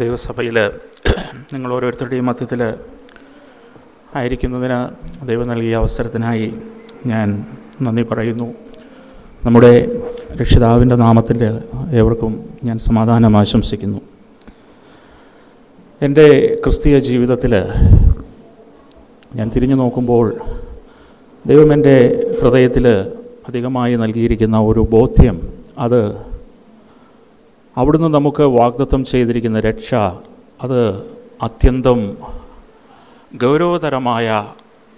ദൈവസഭയിൽ നിങ്ങൾ ഓരോരുത്തരുടെയും മധ്യത്തിൽ ആയിരിക്കുന്നതിന് ദൈവം നൽകിയ അവസരത്തിനായി ഞാൻ നന്ദി പറയുന്നു. നമ്മുടെ രക്ഷിതാവിന്റെ നാമത്തിൽ ഏവർക്കും ഞാൻ സമാധാനം ആശംസിക്കുന്നു. എന്റെ ക്രിസ്തീയ ജീവിതത്തിൽ ഞാൻ തിരിഞ്ഞു നോക്കുമ്പോൾ ദൈവം എന്റെ ഹൃദയത്തിൽ അധികമായി നൽകിയിരിക്കുന്ന ഒരു ബോധ്യം അത് അവിടുന്ന് നമുക്ക് വാഗ്ദത്തം ചെയ്തിരിക്കുന്ന രക്ഷ അത് അത്യന്തം ഗൗരവതരമായ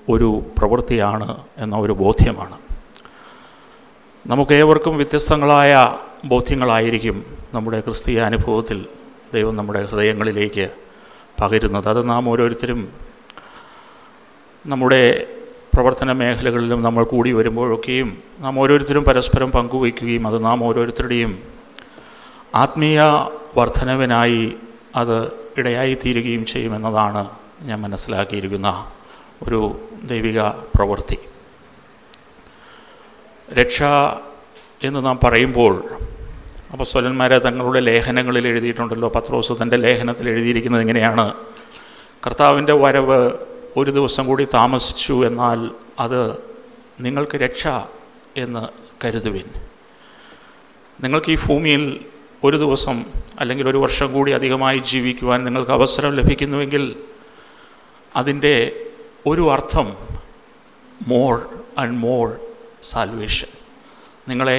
ഒരു പ്രവൃത്തിയാണ് എന്ന ഒരു ബോധ്യമാണ്. നമുക്കേവർക്കും വ്യത്യസ്തങ്ങളായ ബോധ്യങ്ങളായിരിക്കും നമ്മുടെ ക്രിസ്തീയ അനുഭവത്തിൽ ദൈവം നമ്മുടെ ഹൃദയങ്ങളിലേക്ക് പകരുന്നത്. അത് നാം ഓരോരുത്തരും നമ്മുടെ പ്രവർത്തന മേഖലകളിലും നമ്മൾ കൂടി വരുമ്പോഴൊക്കെയും നാം ഓരോരുത്തരും പരസ്പരം പങ്കുവയ്ക്കുകയും അത് നാം ഓരോരുത്തരുടെയും ആത്മീയ വർധനവിനായി അത് ഇടയായിത്തീരുകയും ചെയ്യുമെന്നതാണ് ഞാൻ മനസ്സിലാക്കിയിരിക്കുന്ന ഒരു ദൈവിക പ്രവൃത്തി. രക്ഷ എന്ന് നാം പറയുമ്പോൾ അപ്പോൾ സ്വലന്മാരെ തങ്ങളുടെ ലേഖനങ്ങളിൽ എഴുതിയിട്ടുണ്ടല്ലോ. പത്രോസ് തന്റെ ലേഖനത്തിൽ എഴുതിയിരിക്കുന്നത് എങ്ങനെയാണ് കർത്താവിന്റെ വരവ് ഒരു ദിവസം കൂടി താമസിച്ചു എന്നാൽ അത് നിങ്ങൾക്ക് രക്ഷ എന്ന് കരുതുവിൻ. നിങ്ങൾക്ക് ഈ ഭൂമിയിൽ ഒരു ദിവസം അല്ലെങ്കിൽ ഒരു വർഷം കൂടി അധികമായി ജീവിക്കുവാൻ നിങ്ങൾക്ക് അവസരം ലഭിക്കുന്നുവെങ്കിൽ അതിന്റെ ഒരു അർത്ഥം മോർ ആൻഡ് മോർ സാൽവേഷൻ നിങ്ങളെ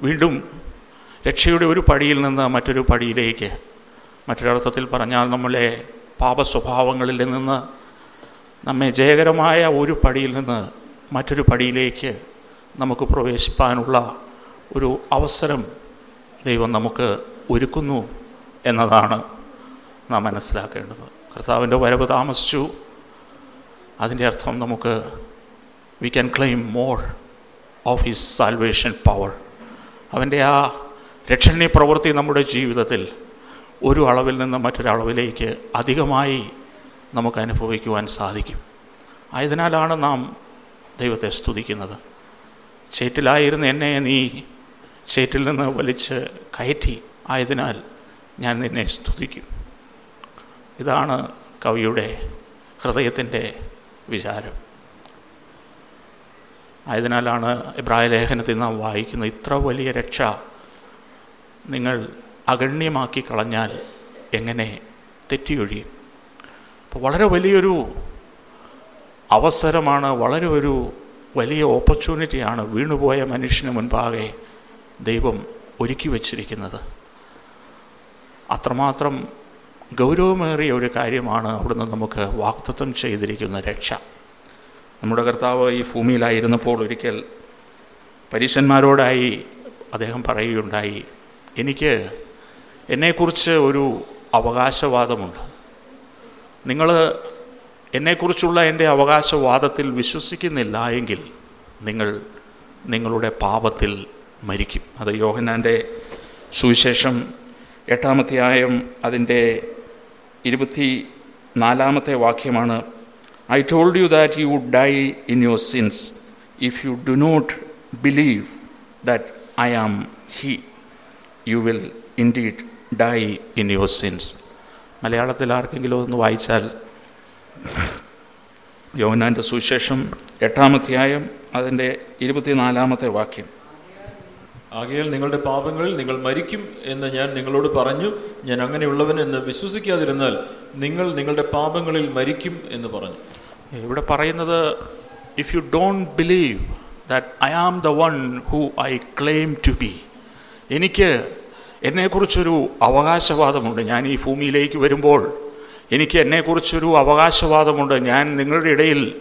വീണ്ടും രക്ഷയുടെ ഒരു പടിയിൽ നിന്ന് മറ്റൊരു പടിയിലേക്ക് മറ്റൊരർത്ഥത്തിൽ പറഞ്ഞാൽ നമ്മളെ പാപ സ്വഭാവങ്ങളിൽ നിന്ന് നമ്മെ ജയകരമായ ഒരു പടിയിൽ നിന്ന് മറ്റൊരു പടിയിലേക്ക് നമുക്ക് പ്രവേശിപ്പാനുള്ള ഒരു അവസരം ദൈവം നമുക്ക് ഒരുക്കുന്നു എന്നതാണ് നാം മനസ്സിലാക്കേണ്ടത്. കർത്താവിന്റെ വരവ് താമസിച്ചു. അതിന്റെ അർത്ഥം നമുക്ക് we can claim more of his salvation power അവന്റെ ആ രക്ഷണീയ പ്രവൃത്തി നമ്മുടെ ജീവിതത്തിൽ ഒരു അളവിൽ നിന്ന് മറ്റൊരളവിലേക്ക് അധികമായി നമുക്ക് അനുഭവിക്കുവാൻ സാധിക്കും. ആയതിനാലാണ് നാം ദൈവത്തെ സ്തുതിക്കുന്നത്. ചേറ്റിലായിരുന്ന എന്നെ നീ ചേറ്റിൽ നിന്ന് വലിച്ച് കയറ്റി ആയതിനാൽ ഞാൻ നിന്നെ സ്തുതിക്കും. ഇതാണ് കവിയുടെ ഹൃദയത്തിന്റെ വിചാരം. ആയതിനാലാണ് ഇബ്രാഹിം ലേഖനത്തിൽ നാം വായിക്കുന്ന ഇത്ര വലിയ രക്ഷ നിങ്ങൾ അഗണ്യമാക്കി കളഞ്ഞാൽ എങ്ങനെ തെറ്റിയൊഴിയും? അപ്പോൾ വളരെ വലിയൊരു അവസരമാണ് വളരെ ഒരു വലിയ ഓപ്പർച്യൂണിറ്റിയാണ് വീണുപോയ മനുഷ്യന് മുൻപാകെ ദൈവം ഒരുക്കി വച്ചിരിക്കുന്നത്. അത്രമാത്രം ഗൗരവമേറിയ ഒരു കാര്യമാണ് അവിടുന്ന് നമുക്ക് വാക്തത്വം ചെയ്തിരിക്കുന്ന രക്ഷ. നമ്മുടെ കർത്താവ് ഈ ഭൂമിയിലായിരുന്നപ്പോൾ ഒരിക്കൽ പരീശന്മാരോടായി അദ്ദേഹം പറയുകയുണ്ടായി എനിക്ക് എന്നെക്കുറിച്ച് ഒരു അവകാശവാദമുണ്ട്. നിങ്ങൾ എന്നെക്കുറിച്ചുള്ള എന്റെ അവകാശവാദത്തിൽ വിശ്വസിക്കുന്നില്ല എങ്കിൽ നിങ്ങൾ നിങ്ങളുടെ പാപത്തിൽ മരിക്കും. അത് യോഹനാന്റെ സുവിശേഷം എട്ടാമധ്യായം അതിന്റെ ഇരുപത്തി നാലാമത്തെ വാക്യമാണ്. I told you that you would die in your sins if you do not believe that I am he you will indeed die in your sins മലയാളത്തിൽ ആർക്കെങ്കിലും ഒന്ന് വായിച്ചാൽ യോഹനാന്റെ സുവിശേഷം എട്ടാമധ്യായം അതിന്റെ ഇരുപത്തിനാലാമത്തെ വാക്യം. ആകയാൽ നിങ്ങളുടെ പാപങ്ങളിൽ നിങ്ങൾ മരിക്കും എന്ന് ഞാൻ നിങ്ങളോട് പറഞ്ഞു. ഞാൻ അങ്ങനെയുള്ളവൻ എന്ന് വിശ്വസിക്കാതിരുന്നാൽ നിങ്ങൾ നിങ്ങളുടെ പാപങ്ങളിൽ മരിക്കും എന്ന് പറഞ്ഞു. ഇവിടെ പറയുന്നത് if you don't believe that I am the one who I claim to be എനിക്ക് എന്നെക്കുറിച്ചൊരു അവകാശവാദമുണ്ട്. ഞാൻ ഈ ഭൂമിയിലേക്ക് വരുമ്പോൾ എനിക്ക് എന്നെക്കുറിച്ചൊരു അവകാശവാദമുണ്ട്. ഞാൻ നിങ്ങളുടെ ഇടയിൽ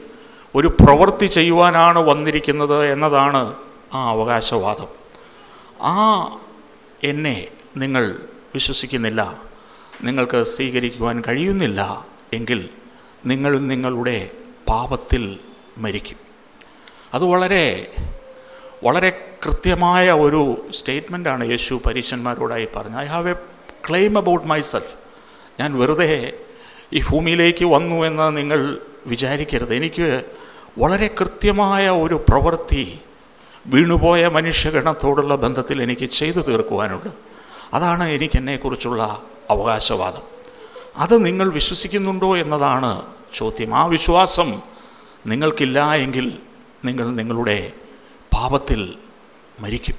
ഒരു പ്രവൃത്തി ചെയ്യുവാനാണ് വന്നിരിക്കുന്നത് എന്നതാണ് ആ അവകാശവാദം. ആ എന്നെ നിങ്ങൾ വിശ്വസിക്കുന്നില്ല. നിങ്ങൾക്ക് സ്വീകരിക്കുവാൻ കഴിയുന്നില്ല എങ്കിൽ നിങ്ങൾ നിങ്ങളുടെ പാപത്തിൽ മരിക്കും. അത് വളരെ വളരെ കൃത്യമായ ഒരു സ്റ്റേറ്റ്മെന്റാണ് യേശു പരീശന്മാരോടായി പറഞ്ഞത്. I have a claim about myself ഞാൻ വെറുതെ ഈ ഭൂമിയിലേക്ക് വന്നു എന്ന് നിങ്ങൾ വിചാരിക്കരുത്. എനിക്ക് വളരെ കൃത്യമായ ഒരു പ്രവൃത്തി വീണുപോയ മനുഷ്യഗണത്തോടുള്ള ബന്ധത്തിൽ എനിക്ക് ചെയ്തു തീർക്കുവാനുണ്ട്. അതാണ് എനിക്ക് എന്നെക്കുറിച്ചുള്ള അവകാശവാദം. അത് നിങ്ങൾ വിശ്വസിക്കുന്നുണ്ടോ എന്നതാണ് ചോദ്യം. ആ വിശ്വാസം നിങ്ങൾക്കില്ല എങ്കിൽ നിങ്ങൾ നിങ്ങളുടെ പാപത്തിൽ മരിക്കും.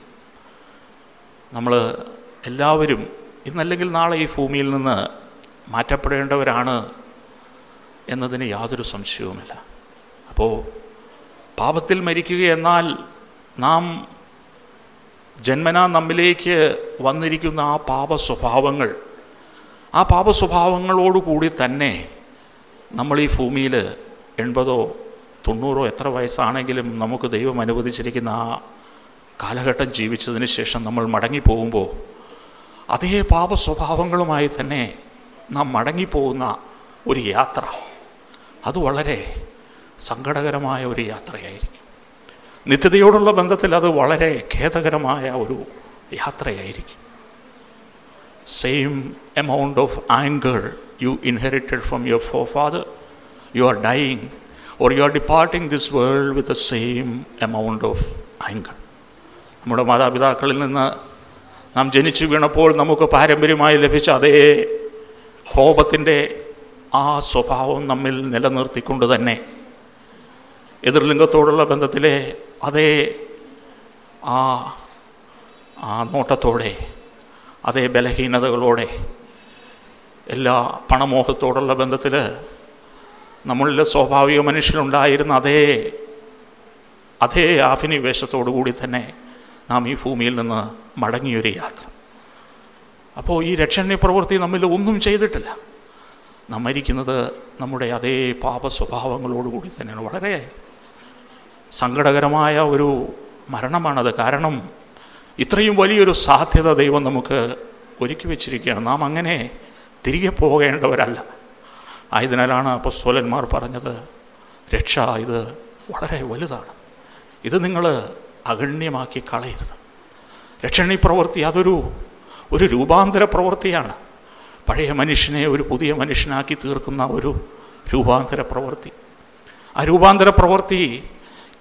നമ്മൾ എല്ലാവരും ഇന്നല്ലെങ്കിൽ നാളെ ഈ ഭൂമിയിൽ നിന്ന് മാറ്റപ്പെടേണ്ടവരാണ് എന്നതിന് യാതൊരു സംശയവുമില്ല. അപ്പോൾ പാപത്തിൽ മരിക്കുക എന്നാൽ നാം ജന്മനാ നമ്മിലേക്ക് വന്നിരിക്കുന്ന ആ പാപ സ്വഭാവങ്ങൾ ആ പാപ സ്വഭാവങ്ങളോടുകൂടി തന്നെ നമ്മൾ ഈ ഭൂമിയിൽ എൺപതോ തൊണ്ണൂറോ എത്ര വയസ്സാണെങ്കിലും നമുക്ക് ദൈവം അനുവദിച്ചിരിക്കുന്ന ആ കാലഘട്ടം ജീവിച്ചതിന് ശേഷം നമ്മൾ മടങ്ങിപ്പോകുമ്പോൾ അതേ പാപ സ്വഭാവങ്ങളുമായി തന്നെ നാം മടങ്ങിപ്പോകുന്ന ഒരു യാത്ര. അത് വളരെ സങ്കടകരമായ ഒരു യാത്രയായിരിക്കും. നിത്യതയോടുള്ള ബന്ധത്തിൽ അത് വളരെ ഖേദകരമായ ഒരു യാത്രയായിരിക്കും. Same amount of anger you inherited from your forefather you are dying or you are departing this world with the same amount of anger നമ്മുടെ മാതാപിതാക്കളിൽ നിന്ന് നാം ജനിച്ചു വീണപ്പോൾ നമുക്ക് പാരമ്പര്യമായി ലഭിച്ച അതേ കോപത്തിന്റെ ആ സ്വഭാവം നമ്മിൽ നിലനിർത്തിക്കൊണ്ട് തന്നെ എതിർലിംഗത്തോടുള്ള ബന്ധത്തിലെ അതേ ആ ആ നോട്ടത്തോടെ അതേ ബലഹീനതകളോടെ എല്ലാ പണമോഹത്തോടുള്ള ബന്ധത്തിൽ നമ്മളിലെ സ്വാഭാവിക മനുഷ്യനുണ്ടായിരുന്ന അതേ അതേ ആഭിനിവേശത്തോടു കൂടി തന്നെ നാം ഈ ഭൂമിയിൽ നിന്ന് മടങ്ങിയൊരു യാത്ര. അപ്പോൾ ഈ രക്ഷണീയ പ്രവൃത്തി നമ്മിൽ ഒന്നും ചെയ്തിട്ടില്ല. നാം മരിക്കുന്നത് നമ്മുടെ അതേ പാപ സ്വഭാവങ്ങളോടുകൂടി തന്നെയാണ്. വളരെ സങ്കടകരമായ ഒരു മരണമാണത്. കാരണം ഇത്രയും വലിയൊരു സാധ്യത ദൈവം നമുക്ക് ഒരുക്കി വെച്ചിരിക്കുകയാണ്. നാം അങ്ങനെ തിരികെ പോകേണ്ടവരല്ല. ആയതിനാലാണ് അപ്പസ്തോലന്മാർ പറഞ്ഞത് രക്ഷ ഇത് വളരെ വലുതാണ്. ഇത് നിങ്ങൾ അഗണ്യമാക്കി കളയരുത്. രക്ഷണി പ്രവൃത്തി അതൊരു ഒരു രൂപാന്തര പ്രവൃത്തിയാണ്. പഴയ മനുഷ്യനെ ഒരു പുതിയ മനുഷ്യനാക്കി തീർക്കുന്ന ഒരു രൂപാന്തര പ്രവൃത്തി. ആ രൂപാന്തര പ്രവൃത്തി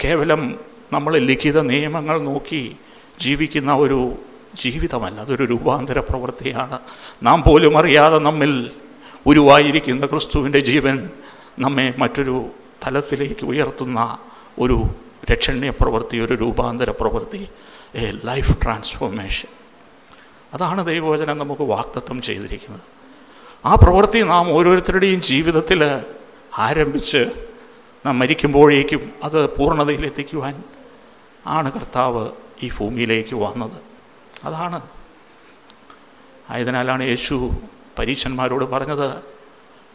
കേവലം നമ്മൾ ലിഖിത നിയമങ്ങൾ നോക്കി ജീവിക്കുന്ന ഒരു ജീവിതമല്ല അതൊരു രൂപാന്തര പ്രവൃത്തിയാണ്. നാം പോലും അറിയാതെ നമ്മിൽ ഉരുവായിരിക്കുന്ന ക്രിസ്തുവിന്റെ ജീവൻ നമ്മെ മറ്റൊരു തലത്തിലേക്ക് ഉയർത്തുന്ന ഒരു രക്ഷണീയ പ്രവൃത്തി ഒരു രൂപാന്തര പ്രവൃത്തി എ ലൈഫ് ട്രാൻസ്ഫോർമേഷൻ. അതാണ് ദൈവവചനം നമുക്ക് വാക്തത്വം ചെയ്തിരിക്കുന്നത്. ആ പ്രവൃത്തി നാം ഓരോരുത്തരുടെയും ജീവിതത്തിൽ ആരംഭിച്ച് നാം മരിക്കുമ്പോഴേക്കും അത് പൂർണതയിലെത്തിക്കുവാൻ ആണ് കർത്താവ് ഈ ഭൂമിയിലേക്ക് വന്നത്. അതാണ്. ആയതിനാലാണ് യേശു പരീക്ഷന്മാരോട് പറഞ്ഞത്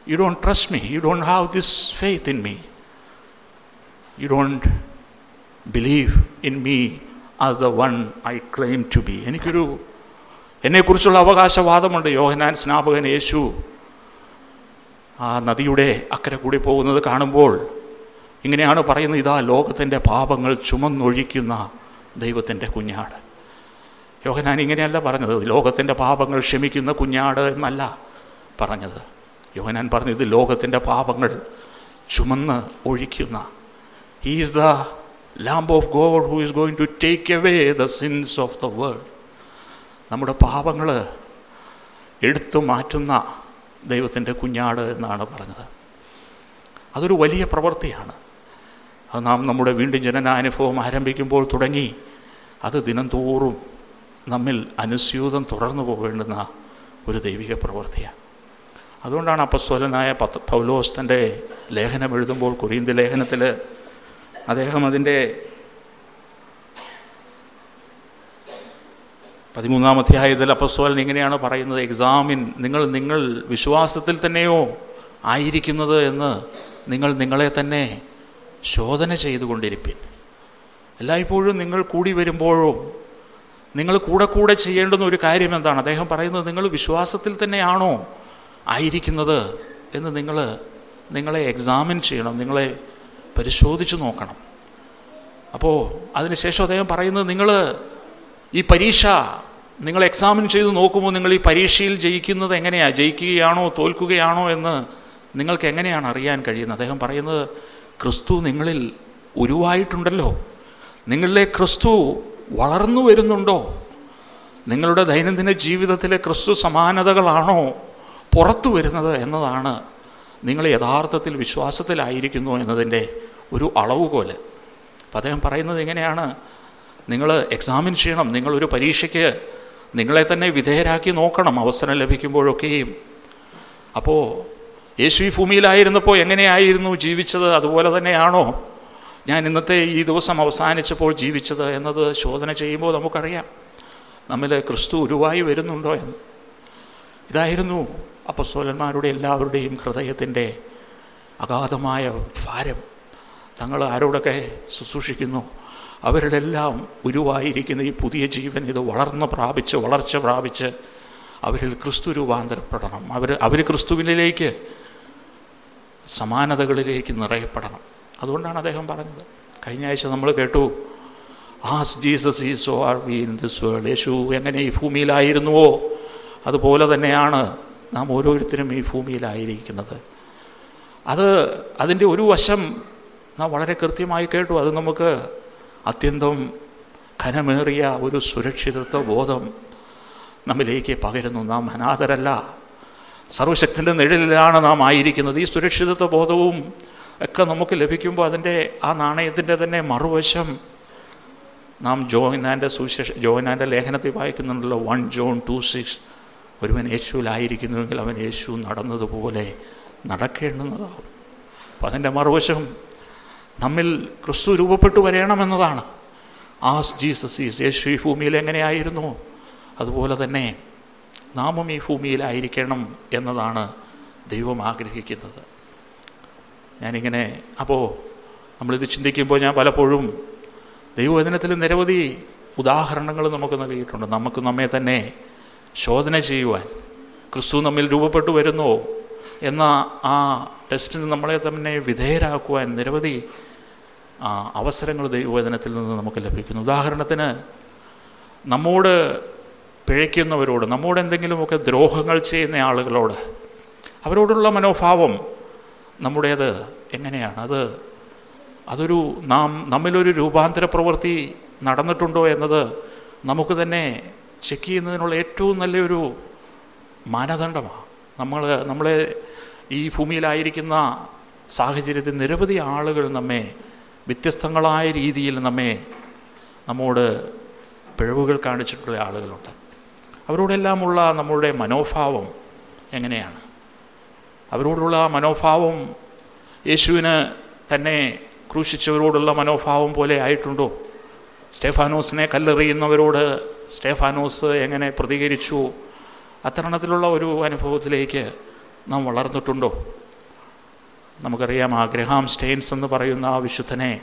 you don't trust me you don't have this faith in me you don't believe in me as the one I claim to be എനിക്കൊരു എന്നെക്കുറിച്ചുള്ള അവകാശവാദമുണ്ട്. യോഹനാൻ സ്നാപകൻ യേശു ആ നദിയുടെ അക്കരെ കൂടി പോകുന്നത് കാണുമ്പോൾ ഇങ്ങനെയാണ് പറയുന്നത് ഇതാ ലോകത്തിന്റെ പാപങ്ങൾ ചുമന്നൊഴിക്കുന്ന ദൈവത്തിന്റെ കുഞ്ഞാട്. യോഹനാൻ ഇങ്ങനെയല്ല പറഞ്ഞത് ലോകത്തിന്റെ പാപങ്ങൾ ക്ഷമിക്കുന്ന കുഞ്ഞാട് എന്നല്ല പറഞ്ഞത്. യോഹനാൻ പറഞ്ഞു ഇത് ലോകത്തിന്റെ പാപങ്ങൾ ചുമന്ന് ഒഴിക്കുന്ന he's the lamb of God who is going to take away the sins of the world നമ്മുടെ പാപങ്ങൾ എടുത്തു മാറ്റുന്ന ദൈവത്തിന്റെ കുഞ്ഞാട് എന്നാണ് പറഞ്ഞത്. അതൊരു വലിയ പ്രവൃത്തിയാണ്. അത് നാം നമ്മുടെ വീണ്ടും ജനനാനുഭവം ആരംഭിക്കുമ്പോൾ തുടങ്ങി. അത് ദിനംതോറും നമ്മിൽ അനുസ്യൂതം തുടർന്നു പോകേണ്ടുന്ന ഒരു ദൈവിക പ്രവൃത്തിയാണ് അതുകൊണ്ടാണ് അപ്പസ്വലനായ പത്ത് പൗലോസ് തന്റെ ലേഖനം എഴുതുമ്പോൾ കുരീന്തി ലേഖനത്തിൽ അദ്ദേഹം അതിന്റെ പതിമൂന്നാം അധ്യായത്തിൽ അപ്പസ്വലൻ ഇങ്ങനെയാണ് പറയുന്നത് എക്സാമിൻ നിങ്ങൾ നിങ്ങൾ വിശ്വാസത്തിൽ തന്നെയോ ആയിരിക്കുന്നത് എന്ന് നിങ്ങൾ നിങ്ങളെ തന്നെ ശോധന ചെയ്തുകൊണ്ടിരിപ്പിൻ. എല്ലായ്പ്പോഴും നിങ്ങൾ കൂടി വരുമ്പോഴും നിങ്ങൾ കൂടെ കൂടെ ചെയ്യേണ്ടുന്ന ഒരു കാര്യം എന്താണ്? അദ്ദേഹം പറയുന്നത് നിങ്ങൾ വിശ്വാസത്തിൽ തന്നെയാണോ ആയിരിക്കുന്നത് എന്ന് നിങ്ങൾ നിങ്ങളെ എക്സാമിൻ ചെയ്യണം നിങ്ങളെ പരിശോധിച്ച് നോക്കണം. അപ്പോൾ അതിനുശേഷം അദ്ദേഹം പറയുന്നത് നിങ്ങൾ ഈ പരീക്ഷ നിങ്ങൾ എക്സാമിൻ ചെയ്ത് നോക്കുമ്പോൾ നിങ്ങൾ ഈ പരീക്ഷയിൽ ജയിക്കുന്നത് എങ്ങനെയാണ് ജയിക്കുകയാണോ തോൽക്കുകയാണോ എന്ന് നിങ്ങൾക്ക് എങ്ങനെയാണ് അറിയാൻ കഴിയുന്നത്? അദ്ദേഹം പറയുന്നത് ക്രിസ്തു നിങ്ങളിൽ ഉരുവായിട്ടുണ്ടല്ലോ. നിങ്ങളിലെ ക്രിസ്തു വളർന്നു വരുന്നുണ്ടോ? നിങ്ങളുടെ ദൈനംദിന ജീവിതത്തിലെ ക്രിസ്തു സമാനതകളാണോ പുറത്തു വരുന്നത് എന്നതാണ് നിങ്ങൾ യഥാർത്ഥത്തിൽ വിശ്വാസത്തിലായിരിക്കുന്നു എന്നതിന്റെ ഒരു അളവുകോൽ. അപ്പം അദ്ദേഹം പറയുന്നത് എങ്ങനെയാണ് നിങ്ങൾ എക്സാമിൻ ചെയ്യണം നിങ്ങളൊരു പരീക്ഷയ്ക്ക് നിങ്ങളെ തന്നെ വിധേയരാക്കി നോക്കണം അവസരം ലഭിക്കുമ്പോഴൊക്കെയും. അപ്പോൾ യേശു ഈ ഭൂമിയിലായിരുന്നപ്പോൾ എങ്ങനെയായിരുന്നു ജീവിച്ചത്? അതുപോലെ തന്നെയാണോ ഞാൻ ഇന്നത്തെ ഈ ദിവസം അവസാനിച്ചപ്പോൾ ജീവിച്ചത് എന്നത് ശോധന ചെയ്യുമ്പോൾ നമുക്കറിയാം. നമ്മിൽ ക്രിസ്തു ഉരുവായി വരുന്നുണ്ടോ എന്ന്. ഇതായിരുന്നു അപ്പസ്തോലന്മാരുടെ എല്ലാവരുടെയും ഹൃദയത്തിന്റെ അഗാധമായ ഭാരം. തങ്ങൾ ആരോടൊക്കെ ശുശ്രൂഷിക്കുന്നു? അവരുടെ ഉരുവായിരിക്കുന്ന ഈ പുതിയ ജീവൻ ഇത് വളർന്ന് പ്രാപിച്ച് വളർച്ച പ്രാപിച്ച് അവരിൽ ക്രിസ്തു രൂപാന്തരപ്പെടണം. അവർ അവർ ക്രിസ്തുവിനിലേക്ക് സമാനതകളിലേക്ക് നിറയപ്പെടണം. അതുകൊണ്ടാണ് അദ്ദേഹം പറഞ്ഞത്. കഴിഞ്ഞ ആഴ്ച നമ്മൾ കേട്ടു as Jesus is so are we in this world യേശു എങ്ങനെ ഈ ഭൂമിയിലായിരുന്നുവോ? അതുപോലെ തന്നെയാണ് നാം ഓരോരുത്തരും ഈ ഭൂമിയിലായിരിക്കുന്നത്. അത് അതിന്റെ ഒരു വശം നാം വളരെ കൃത്യമായി കേട്ടു. അത് നമുക്ക് അത്യന്തം ഘനമേറിയ ഒരു സുരക്ഷിതത്വ ബോധം നമ്മിലേക്ക് പകരുന്നു. നാം അനാഥരല്ല. സർവശക്തിന്റെ നിഴലിലാണ് നാം ആയിരിക്കുന്നത്. ഈ സുരക്ഷിതത്വ ബോധവും ഒക്കെ നമുക്ക് ലഭിക്കുമ്പോൾ അതിന്റെ ആ നാണയത്തിന്റെ തന്നെ മറുവശം നാം ജോഹനാന്റെ സുവിശേഷ ജോഹനാന്റെ ലേഖനത്തിൽ വായിക്കുന്നുണ്ടല്ലോ വൺ ജോൺ ടു സിക്സ് ഒരുവൻ യേശുവിലായിരിക്കുന്നുവെങ്കിൽ അവൻ യേശു നടന്നതുപോലെ നടക്കേണ്ടുന്നതാവും. അപ്പം അതിന്റെ മറുവശം നമ്മിൽ ക്രിസ്തു രൂപപ്പെട്ടു വരണമെന്നതാണ്. ആസ് ജീസസ് ഈസ് യേശു ഈ ഭൂമിയിൽ എങ്ങനെയായിരുന്നു? അതുപോലെ തന്നെ നാമും ഈ ഭൂമിയിലായിരിക്കണം എന്നതാണ് ദൈവം ആഗ്രഹിക്കുന്നത്. ഞാനിങ്ങനെ അപ്പോൾ നമ്മളിത് ചിന്തിക്കുമ്പോൾ ഞാൻ പലപ്പോഴും ദൈവവചനത്തിൽ നിരവധി ഉദാഹരണങ്ങൾ നമുക്ക് നൽകിയിട്ടുണ്ട്. നമുക്ക് നമ്മെ തന്നെ ശോധന ചെയ്യുവാൻ ക്രിസ്തു നമ്മിൽ രൂപപ്പെട്ടു വരുന്നോ എന്ന ആ ടെസ്റ്റിന് നമ്മളെ തന്നെ വിധേയരാക്കുവാൻ നിരവധി അവസരങ്ങൾ ദൈവവചനത്തിൽ നിന്ന് നമുക്ക് ലഭിക്കുന്നു. ഉദാഹരണത്തിന് നമ്മോട് പിഴയ്ക്കുന്നവരോട് നമ്മോട് എന്തെങ്കിലുമൊക്കെ ദ്രോഹങ്ങൾ ചെയ്യുന്ന ആളുകളോട് അവരോടുള്ള മനോഭാവം നമ്മുടേത് എങ്ങനെയാണ്? അത് അതൊരു നാം നമ്മിലൊരു രൂപാന്തര പ്രവൃത്തി നടന്നിട്ടുണ്ടോ എന്നത് നമുക്ക് തന്നെ ചെക്ക് ചെയ്യുന്നതിനുള്ള ഏറ്റവും നല്ലൊരു മാനദണ്ഡമാണ്. നമ്മൾ നമ്മളെ ഈ ഭൂമിയിലായിരിക്കുന്ന സാഹചര്യത്തിൽ നിരവധി ആളുകൾ നമ്മെ വ്യത്യസ്തങ്ങളായ രീതിയിൽ നമ്മെ നമ്മോട് പിഴവുകൾ കാണിച്ചിട്ടുള്ള ആളുകളുണ്ട്. അവരോടെല്ലാമുള്ള നമ്മളുടെ മനോഭാവം എങ്ങനെയാണ്? അവരോടുള്ള മനോഭാവം യേശുവിന് തന്നെ ക്രൂശിച്ചവരോടുള്ള മനോഭാവം പോലെ ആയിട്ടുണ്ടോ? സ്റ്റേഫാനോസിനെ കല്ലെറിയുന്നവരോട് സ്റ്റേഫാനോസ് എങ്ങനെ പ്രതികരിച്ചു? അത്തരണത്തിലുള്ള ഒരു അനുഭവത്തിലേക്ക് നാം വളർന്നിട്ടുണ്ടോ? നമുക്കറിയാം ആ ഗ്രഹാം സ്റ്റെയിൻസ് എന്ന് പറയുന്ന ആ വിശുദ്ധനെ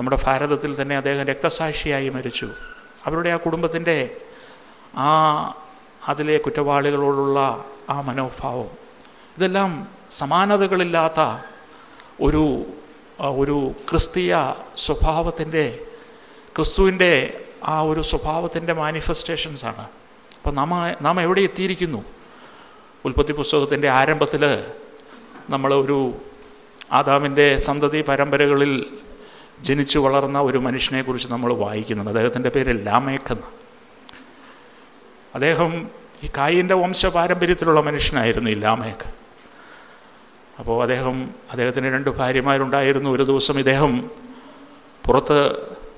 നമ്മുടെ ഭാരതത്തിൽ തന്നെ അദ്ദേഹം രക്തസാക്ഷിയായി മരിച്ചു. അവരുടെ ആ കുടുംബത്തിന്റെ ആ അതിലെ കുറ്റവാളികളോടുള്ള ആ മനോഭാവം. ഇതെല്ലാം സമാനതകളില്ലാത്ത ഒരു ഒരു ക്രിസ്തീയ സ്വഭാവത്തിന്റെ ക്രിസ്തുവിന്റെ ആ ഒരു സ്വഭാവത്തിന്റെ മാനിഫെസ്റ്റേഷൻസാണ് അപ്പോൾ നാം നാം എവിടെ എത്തിയിരിക്കുന്നു? ഉൽപ്പത്തി പുസ്തകത്തിന്റെ ആരംഭത്തിൽ നമ്മൾ ഒരു ആദാമിന്റെ സന്തതി പരമ്പരകളിൽ ജനിച്ചു വളർന്ന ഒരു മനുഷ്യനെക്കുറിച്ച് നമ്മൾ വായിക്കുന്നുണ്ട് അദ്ദേഹത്തിന്റെ പേര് ലാമേഖ് അദ്ദേഹം ഈ കായിന്റെ വംശ പാരമ്പര്യത്തിലുള്ള മനുഷ്യനായിരുന്നു ഇല്ലാമയൊക്കെ. അപ്പോൾ അദ്ദേഹം അദ്ദേഹത്തിന് രണ്ട് ഭാര്യമാരുണ്ടായിരുന്നു. ഒരു ദിവസം ഇദ്ദേഹം പുറത്ത്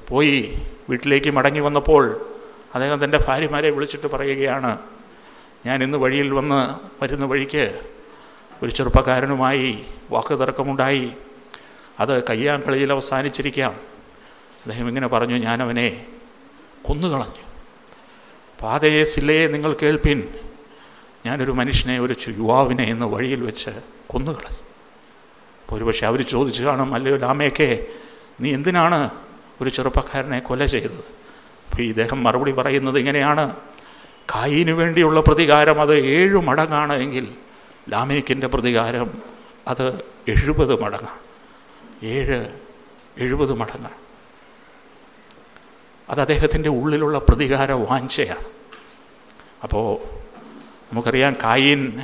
പോയി വീട്ടിലേക്ക് മടങ്ങി വന്നപ്പോൾ അദ്ദേഹം തന്റെ ഭാര്യമാരെ വിളിച്ചിട്ട് പറയുകയാണ് ഞാൻ ഇന്ന് വഴിയിൽ വന്ന് വരുന്ന വഴിക്ക് ഒരു ചെറുപ്പക്കാരനുമായി വാക്ക് തർക്കമുണ്ടായി. അത് കയ്യാങ്കളിയിൽ അവസാനിച്ചിരിക്കാം. അദ്ദേഹം ഇങ്ങനെ പറഞ്ഞു ഞാനവനെ കൊന്നുകളഞ്ഞു. പാതയെ സില്ലയെ നിങ്ങൾ കേൾപ്പിൻ. ഞാനൊരു മനുഷ്യനെ ഒരു യുവാവിനെ എന്ന് വഴിയിൽ വെച്ച് കൊന്നുകളഞ്ഞു. ഒരുപക്ഷെ അവർ ചോദിച്ചു കാണും അല്ലയോ രാമയൊക്കെ നീ എന്തിനാണ് ഒരു ചെറുപ്പക്കാരനെ കൊല ചെയ്തത്? അപ്പോൾ ഇദ്ദേഹം മറുപടി പറയുന്നത് ഇങ്ങനെയാണ്. കായിന് വേണ്ടിയുള്ള പ്രതികാരം അത് ഏഴ് മടങ്ങാണ് എങ്കിൽ ലാമേക്കിന്റെ പ്രതികാരം അത് എഴുപത് മടങ്ങാണ്. ഏഴ് എഴുപത് മടങ്ങാണ്. അത് അദ്ദേഹത്തിന്റെ ഉള്ളിലുള്ള പ്രതികാര വാഞ്ചയാണ്. അപ്പോൾ നമുക്കറിയാം കായിൻ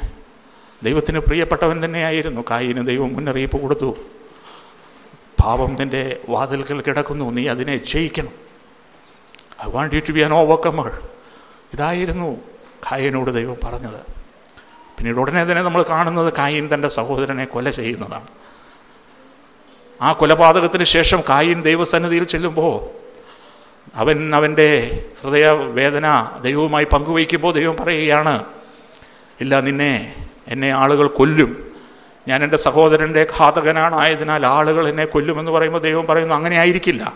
ദൈവത്തിന് പ്രിയപ്പെട്ടവൻ തന്നെയായിരുന്നു. കായിന് ദൈവം മുന്നറിയിപ്പ് കൊടുത്തു. പാപം നിന്റെ വാതിൽക്കൽ കിടക്കുന്നു. നീ അതിനെ ജയിക്കണം I want you to be an overcomer ഇതായിരുന്നു കായനോട് ദൈവം പറഞ്ഞത്. പിന്നീട് ഉടനെ തന്നെ നമ്മൾ കാണുന്നത് കായിൻ തന്റെ സഹോദരനെ കൊല ചെയ്യുന്നതാണ്. ആ കൊലപാതകത്തിന് ശേഷം കായിൻ ദൈവസന്നിധിയിൽ ചെല്ലുമ്പോൾ അവൻ അവന്റെ ഹൃദയ വേദന ദൈവവുമായി പങ്കുവയ്ക്കുമ്പോൾ ദൈവം പറയുകയാണ് ഇല്ല നിന്നെ എന്നെ ആളുകൾ കൊല്ലും. ഞാൻ എന്റെ സഹോദരന്റെ ഘാതകനാണ് ആയതിനാൽ ആളുകൾ എന്നെ കൊല്ലുമെന്ന് പറയുമ്പോൾ ദൈവം പറയുന്നു അങ്ങനെ ആയിരിക്കില്ല.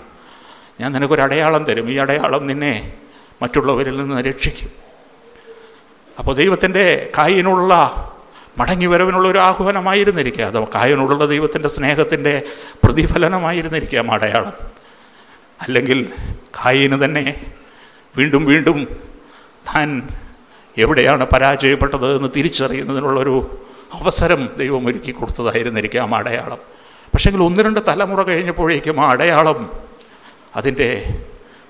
ഞാൻ നിനക്കൊരു അടയാളം തരും. ഈ അടയാളം നിന്നെ മറ്റുള്ളവരിൽ നിന്ന് രക്ഷിക്കും. അപ്പോൾ ദൈവത്തിന്റെ കായിനുള്ള മടങ്ങി വരവിനുള്ള ഒരു ആഹ്വാനമായിരുന്നിരിക്കുക. അത് കായനുള്ള ദൈവത്തിന്റെ സ്നേഹത്തിന്റെ പ്രതിഫലനമായിരുന്നിരിക്കാം അടയാളം. അല്ലെങ്കിൽ കായിന് തന്നെ വീണ്ടും വീണ്ടും താൻ എവിടെയാണ് പരാജയപ്പെട്ടത് എന്ന് തിരിച്ചറിയുന്നതിനുള്ളൊരു അവസരം ദൈവം ഒരുക്കി കൊടുത്തതായിരുന്നിരിക്കാം അടയാളം. പക്ഷെങ്കിൽ ഒന്ന് രണ്ട് തലമുറ കഴിഞ്ഞപ്പോഴേക്കും ആ അടയാളം അതിന്റെ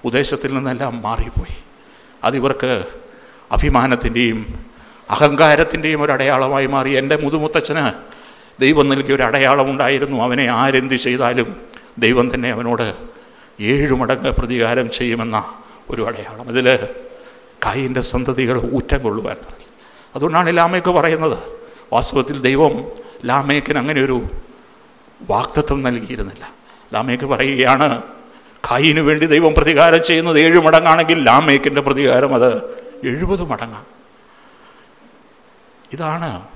ഉദ്ദേശത്തിൽ നിന്നെല്ലാം മാറിപ്പോയി. അതിവർക്ക് അഭിമാനത്തിന്റെയും അഹങ്കാരത്തിന്റെയും ഒരു അടയാളമായി മാറി. എന്റെ മുതുമുത്തച്ഛന് ദൈവം നൽകിയ ഒരു അടയാളം ഉണ്ടായിരുന്നു. അവനെ ആരെന്ത് ചെയ്താലും ദൈവം തന്നെ അവനോട് ഏഴു മടങ്ങ് പ്രതികാരം ചെയ്യുമെന്ന ഒരു അടയാളം. ഇതിൽ കായിന്റെ സന്തതികൾ ഊറ്റം കൊള്ളുവാൻ തുടങ്ങി അതുകൊണ്ടാണ് ലാമയ്ക്ക് പറയുന്നത്. വാസ്തവത്തിൽ ദൈവം ലാമേക്കിന് അങ്ങനെ ഒരു വാക്തത്വം നൽകിയിരുന്നില്ല. ലാമേക്ക് പറയുകയാണ് കായിന് വേണ്ടി ദൈവം പ്രതികാരം ചെയ്യുന്നത് ഏഴ് മടങ്ങാണെങ്കിൽ ലാമേക്കിന്റെ പ്രതികാരം അത് എഴുപത് മടങ്ങാണ് ഇതാണ്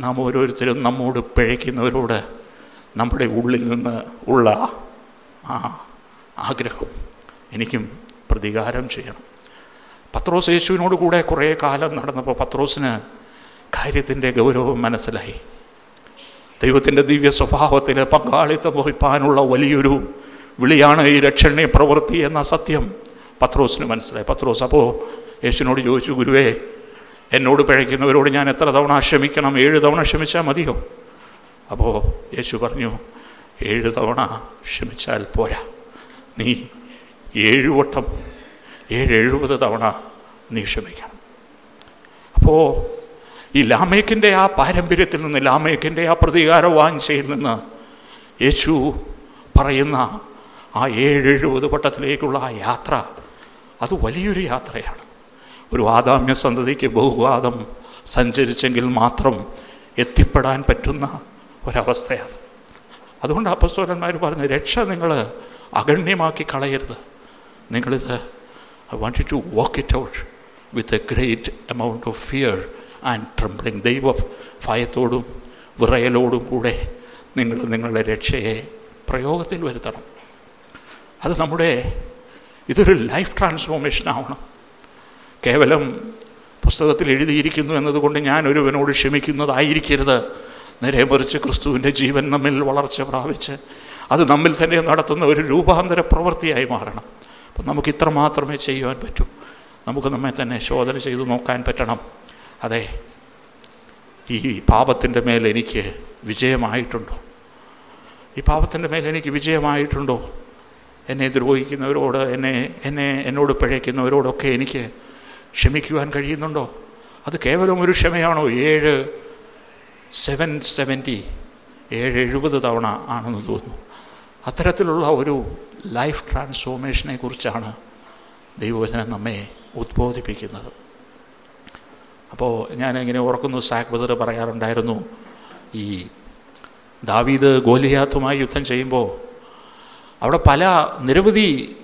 നാം ഓരോരുത്തരും നമ്മോട് പിഴയ്ക്കുന്നവരോട് നമ്മുടെ ഉള്ളിൽ നിന്ന് ഉള്ള ആ ആഗ്രഹം. എനിക്കും പ്രതികാരം ചെയ്യണം. പത്രോസ് യേശുവിനോട് കൂടെ കുറേ കാലം നടന്നപ്പോൾ പത്രോസിന് കാര്യത്തിന്റെ ഗൗരവം മനസ്സിലായി. ദൈവത്തിന്റെ ദിവ്യ സ്വഭാവത്തിൽ പങ്കാളിത്തം വഹിപ്പാനുള്ള വലിയൊരു വിളിയാണ് ഈ രക്ഷണീയ പ്രവൃത്തി എന്ന സത്യം പത്രോസിന് മനസ്സിലായി. പത്രോസ് അപ്പോൾ യേശുവിനോട് ചോദിച്ചു ഗുരുവേ എന്നോട് പിഴയ്ക്കുന്നവരോട് ഞാൻ എത്ര തവണ ക്ഷമിക്കണം? ഏഴ് തവണ ക്ഷമിച്ചാൽ മതിയോ? അപ്പോൾ യേശു പറഞ്ഞു ഏഴ് തവണ ക്ഷമിച്ചാൽ പോരാ. നീ ഏഴുവട്ടം ഏഴെഴുപത് തവണ നീ ക്ഷമിക്കണം. അപ്പോൾ ഈ ലാമേക്കിന്റെ ആ പാരമ്പര്യത്തിൽ നിന്ന് ലാമേക്കിന്റെ ആ പ്രതികാര വാഞ്ചയിൽ നിന്ന് യേശു പറയുന്ന ആ ഏഴെഴുപത് വട്ടത്തിലേക്കുള്ള ആ യാത്ര അത് വലിയൊരു യാത്രയാണ്. ഒരു ആദാമ്യ സന്തതിക്ക് ബഹുവാദം സഞ്ചരിച്ചെങ്കിൽ മാത്രം എത്തിപ്പെടാൻ പറ്റുന്ന ഒരവസ്ഥയാണ്. അതുകൊണ്ട് അപ്പസ്തോലന്മാർ പറഞ്ഞു രക്ഷ നിങ്ങൾ അഗണ്യമാക്കി കളയരുത്. നിങ്ങളിത് I want to walk it out with a great amount of fear and trembling ദൈവ ഭയത്തോടും വിറയലോടും കൂടെ നിങ്ങൾ നിങ്ങളുടെ രക്ഷയെ പ്രയോഗത്തിൽ വരുത്തണം. അത് നമ്മുടെ ഇതൊരു ലൈഫ് ട്രാൻസ്ഫോർമേഷൻ ആവണം. കേവലം പുസ്തകത്തിൽ എഴുതിയിരിക്കുന്നു എന്നതുകൊണ്ട് ഞാൻ ഒരുവനോട് ക്ഷമിക്കുന്നതായിരിക്കരുത്. നേരെ മറിച്ച് ക്രിസ്തുവിന്റെ ജീവൻ നമ്മിൽ വളർച്ച പ്രാപിച്ച് അത് നമ്മിൽ തന്നെ നടത്തുന്ന ഒരു രൂപാന്തര പ്രവൃത്തിയായി മാറണം. അപ്പം നമുക്ക് ഇത്ര മാത്രമേ ചെയ്യുവാൻ പറ്റൂ. നമുക്ക് നമ്മെ തന്നെ ശോധന ചെയ്ത് നോക്കാൻ പറ്റണം. അതെ ഈ പാപത്തിന്റെ മേൽ എനിക്ക് വിജയമായിട്ടുണ്ടോ? ഈ പാപത്തിന്റെ മേൽ എനിക്ക് വിജയമായിട്ടുണ്ടോ? എന്നെ ദ്രോഹിക്കുന്നവരോട് എന്നെ എന്നെ എന്നോട് പിഴയ്ക്കുന്നവരോടൊക്കെ എനിക്ക് ക്ഷമിക്കുവാൻ കഴിയുന്നുണ്ടോ? അത് കേവലം ഒരു ക്ഷമയാണോ? ഏഴ് സെവൻ സെവന്റി ഏഴ് എഴുപത് തവണ ആണെന്ന് തോന്നുന്നു. അത്തരത്തിലുള്ള ഒരു ലൈഫ് ട്രാൻസ്ഫോർമേഷനെ കുറിച്ചാണ് ദൈവവചനം നമ്മെ ഉദ്ബോധിപ്പിക്കുന്നത്. അപ്പോൾ ഞാനിങ്ങനെ ഓർക്കുന്നു സാക് ബദർ പറയാറുണ്ടായിരുന്നു ഈ ദാവീദ് ഗോലിയാത്തുമായി യുദ്ധം ചെയ്യുമ്പോൾ അവിടെ പല നിരവധി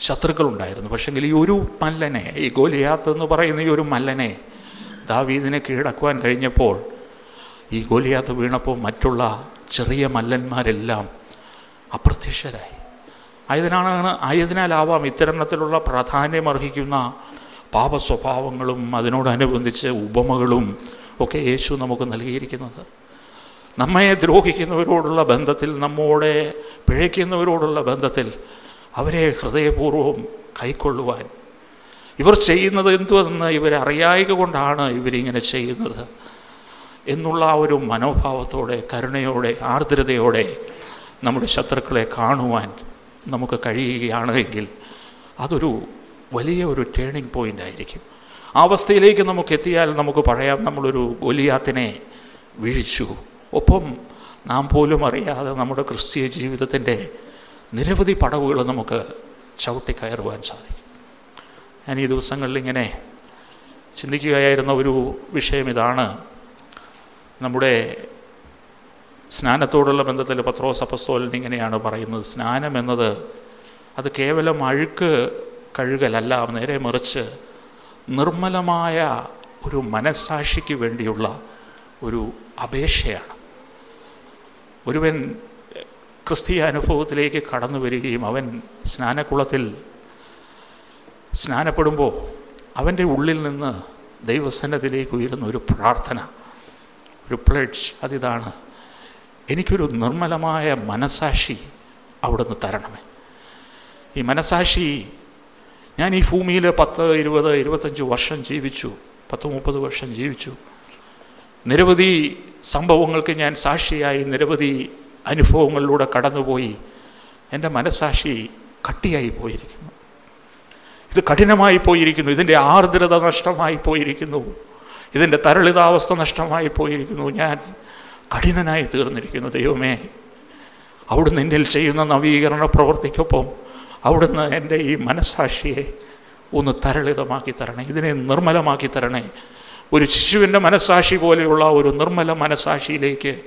ശത്രുക്കളുണ്ടായിരുന്നു. പക്ഷെങ്കിൽ ഈ ഒരു മല്ലനെ ഈ ഗോലിയാത്ത് എന്ന് പറയുന്ന ഈ ഒരു മല്ലനെ ദാവീദിനെ കീഴടക്കുവാൻ കഴിഞ്ഞപ്പോൾ ഈ ഗോലിയാത്ത് വീണപ്പോൾ മറ്റുള്ള ചെറിയ മല്ലന്മാരെല്ലാം അപ്രത്യക്ഷരായി. ആയതിനാണ് ആയതിനാലാവാം ഇത്തരണത്തിലുള്ള പ്രാധാന്യമർഹിക്കുന്ന പാപ സ്വഭാവങ്ങളും അതിനോടനുബന്ധിച്ച് ഉപമകളും ഒക്കെ യേശു നമുക്ക് നൽകിയിരിക്കുന്നത്. നമ്മെ ദ്രോഹിക്കുന്നവരോടുള്ള ബന്ധത്തിൽ നമ്മോടെ പിഴയ്ക്കുന്നവരോടുള്ള ബന്ധത്തിൽ അവരെ ഹൃദയപൂർവം കൈക്കൊള്ളുവാൻ. ഇവർ ചെയ്യുന്നത് എന്തുവെന്ന് ഇവരറിയായക കൊണ്ടാണ് ഇവരിങ്ങനെ ചെയ്യുന്നത്. എന്നുള്ള ഒരു മനോഭാവത്തോടെ കരുണയോടെ ആർദ്രതയോടെ നമ്മുടെ ശത്രുക്കളെ കാണുവാൻ നമുക്ക് കഴിയുകയാണ് എങ്കിൽ അതൊരു വലിയ ഒരു ടേണിംഗ് പോയിന്റ് ആയിരിക്കും. ആ അവസ്ഥയിലേക്ക് നമുക്ക് എത്തിയാൽ നമുക്ക് പറയാം നമ്മളൊരു ഗൊലിയാത്തിനെ വീഴിച്ചു. ഒപ്പം നാം പോലും അറിയാതെ നമ്മുടെ ക്രിസ്തീയ ജീവിതത്തിന്റെ നിരവധി പടവുകൾ നമുക്ക് ചവിട്ടി കയറുവാൻ സാധിക്കും. ഞാൻ ഈ ദിവസങ്ങളിൽ ഇങ്ങനെ ചിന്തിക്കുകയായിരുന്ന ഒരു വിഷയം ഇതാണ്. നമ്മുടെ സ്നാനത്തോടുള്ള ബന്ധത്തിൽ പത്രോസ് അപ്പസ്തോലൻ ഇങ്ങനെയാണ് പറയുന്നത്. സ്നാനം എന്നത് അത് കേവലം അഴുക്ക് കഴുകലല്ല നേരെ മറിച്ച് നിർമ്മലമായ ഒരു മനസ്സാക്ഷിക്ക് വേണ്ടിയുള്ള ഒരു അപേക്ഷയാണ്. ഒരുവൻ ക്രിസ്തീയ അനുഭവത്തിലേക്ക് കടന്നു വരികയും അവൻ സ്നാനക്കുളത്തിൽ സ്നാനപ്പെടുമ്പോൾ അവന്റെ ഉള്ളിൽ നിന്ന് ദൈവസന്നതിലേക്ക് ഉയരുന്ന ഒരു പ്രാർത്ഥന ഒരു പ്ലഡ്ജ് അതിതാണ് എനിക്കൊരു നിർമ്മലമായ മനസാക്ഷി അവിടുന്ന് തരണമേ. ഈ മനസാക്ഷി ഞാൻ ഈ ഭൂമിയിൽ പത്ത് ഇരുപത് ഇരുപത്തഞ്ച് വർഷം ജീവിച്ചു പത്ത് മുപ്പത് വർഷം ജീവിച്ചു. നിരവധി സംഭവങ്ങൾക്ക് ഞാൻ സാക്ഷിയായി നിരവധി അനുഭവങ്ങളിലൂടെ കടന്നുപോയി. എന്റെ മനസാക്ഷി കട്ടിയായി പോയിരിക്കുന്നു. ഇത് കഠിനമായി പോയിരിക്കുന്നു. ഇതിന്റെ ആർദ്രത നഷ്ടമായി പോയിരിക്കുന്നു. ഇതിന്റെ തരളിതാവസ്ഥ നഷ്ടമായി പോയിരിക്കുന്നു. ഞാൻ കഠിനനായി തീർന്നിരിക്കുന്നു ദൈവമേ. അവിടുന്ന് എന്നിൽ ചെയ്യുന്ന നവീകരണ പ്രവൃത്തിക്കൊപ്പം അവിടുന്ന് എന്റെ ഈ മനസ്സാക്ഷിയെ ഒന്ന് തരളിതമാക്കി തരണേ. ഇതിനെ നിർമ്മലമാക്കി തരണേ. ഒരു ശിശുവിന്റെ മനസ്സാക്ഷി പോലെയുള്ള ഒരു നിർമ്മല മനസ്സാക്ഷിയിലേക്ക്